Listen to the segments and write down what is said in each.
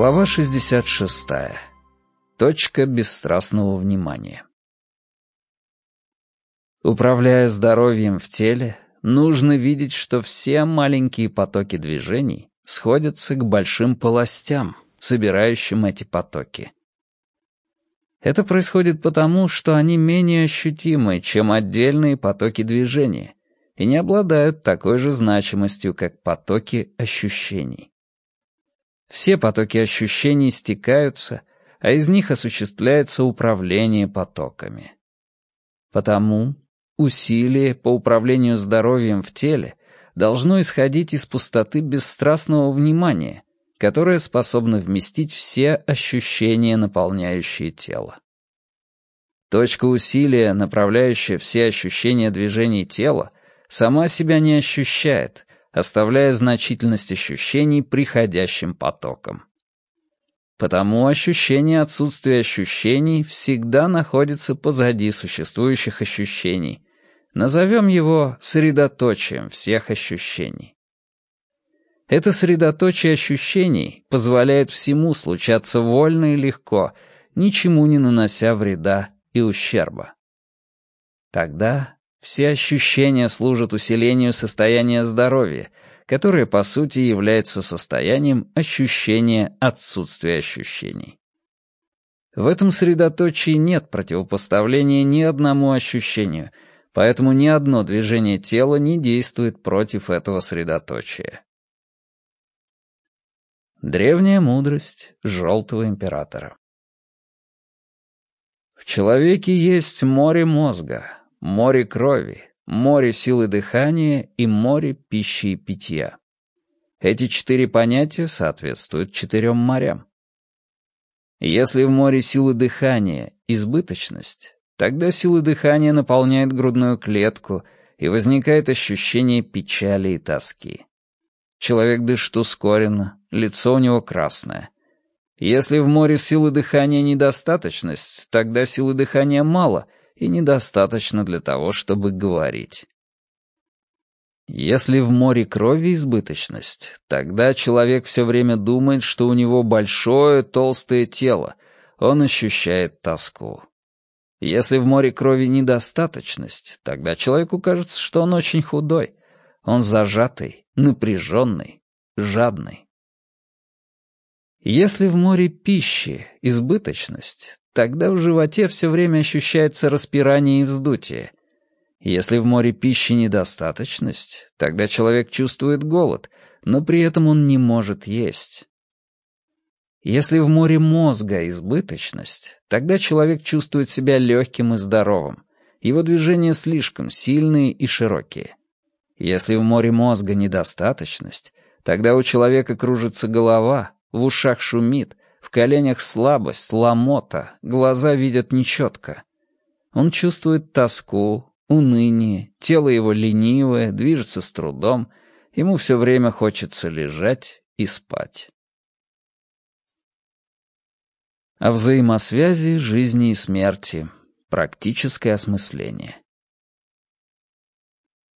Глава 66. Точка бесстрастного внимания. Управляя здоровьем в теле, нужно видеть, что все маленькие потоки движений сходятся к большим полостям, собирающим эти потоки. Это происходит потому, что они менее ощутимы, чем отдельные потоки движения, и не обладают такой же значимостью, как потоки ощущений. Все потоки ощущений стекаются, а из них осуществляется управление потоками. Потому усилие по управлению здоровьем в теле должно исходить из пустоты бесстрастного внимания, которое способно вместить все ощущения, наполняющие тело. Точка усилия, направляющая все ощущения движений тела, сама себя не ощущает, оставляя значительность ощущений приходящим потоком. Потому ощущение отсутствия ощущений всегда находится позади существующих ощущений. Назовем его средоточием всех ощущений. Это средоточие ощущений позволяет всему случаться вольно и легко, ничему не нанося вреда и ущерба. Тогда все ощущения служат усилению состояния здоровья, которое, по сути, является состоянием ощущения отсутствия ощущений. В этом средоточии нет противопоставления ни одному ощущению, поэтому ни одно движение тела не действует против этого средоточия. Древняя мудрость Желтого Императора В человеке есть море мозга, море крови, море силы дыхания и море пищи и питья. Эти четыре понятия соответствуют четырем морям. Если в море силы дыхания избыточность, тогда силы дыхания наполняет грудную клетку, и возникает ощущение печали и тоски. Человек дышит ускоренно, лицо у него красное. Если в море силы дыхания недостаточность, тогда силы дыхания мало — и недостаточно для того, чтобы говорить. Если в море крови избыточность, тогда человек все время думает, что у него большое толстое тело, он ощущает тоску. Если в море крови недостаточность, тогда человеку кажется, что он очень худой, он зажатый, напряженный, жадный. Если в море пищи избыточность, Тогда в животе все время ощущается распирание и вздутие. Если в море пищи недостаточность, тогда человек чувствует голод, но при этом он не может есть. Если в море мозга избыточность, тогда человек чувствует себя легким и здоровым. Его движения слишком сильные и широкие. Если в море мозга недостаточность, тогда у человека кружится голова, в ушах шумит, в коленях слабость, ломота, глаза видят нечетко. Он чувствует тоску, уныние, тело его ленивое, движется с трудом, ему все время хочется лежать и спать. О взаимосвязи жизни и смерти. Практическое осмысление.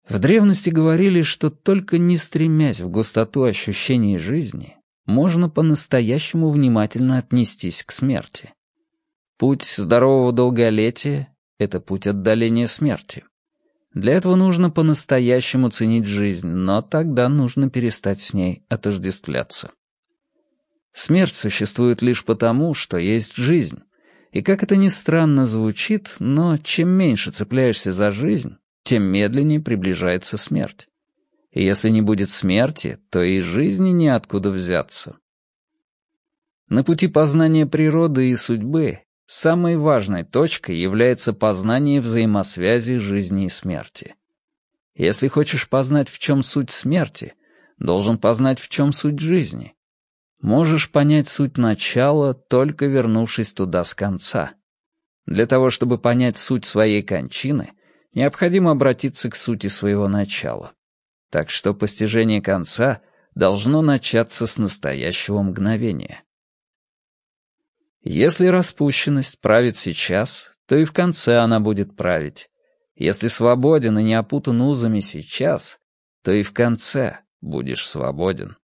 В древности говорили, что только не стремясь в густоту ощущений жизни, можно по-настоящему внимательно отнестись к смерти. Путь здорового долголетия — это путь отдаления смерти. Для этого нужно по-настоящему ценить жизнь, но тогда нужно перестать с ней отождествляться. Смерть существует лишь потому, что есть жизнь. И как это ни странно звучит, но чем меньше цепляешься за жизнь, тем медленнее приближается смерть. И если не будет смерти, то и жизни неоткуда взяться. На пути познания природы и судьбы самой важной точкой является познание взаимосвязи жизни и смерти. Если хочешь познать, в чем суть смерти, должен познать, в чем суть жизни. Можешь понять суть начала, только вернувшись туда с конца. Для того, чтобы понять суть своей кончины, необходимо обратиться к сути своего начала. Так что постижение конца должно начаться с настоящего мгновения. Если распущенность правит сейчас, то и в конце она будет править. Если свободен и не опутан узами сейчас, то и в конце будешь свободен.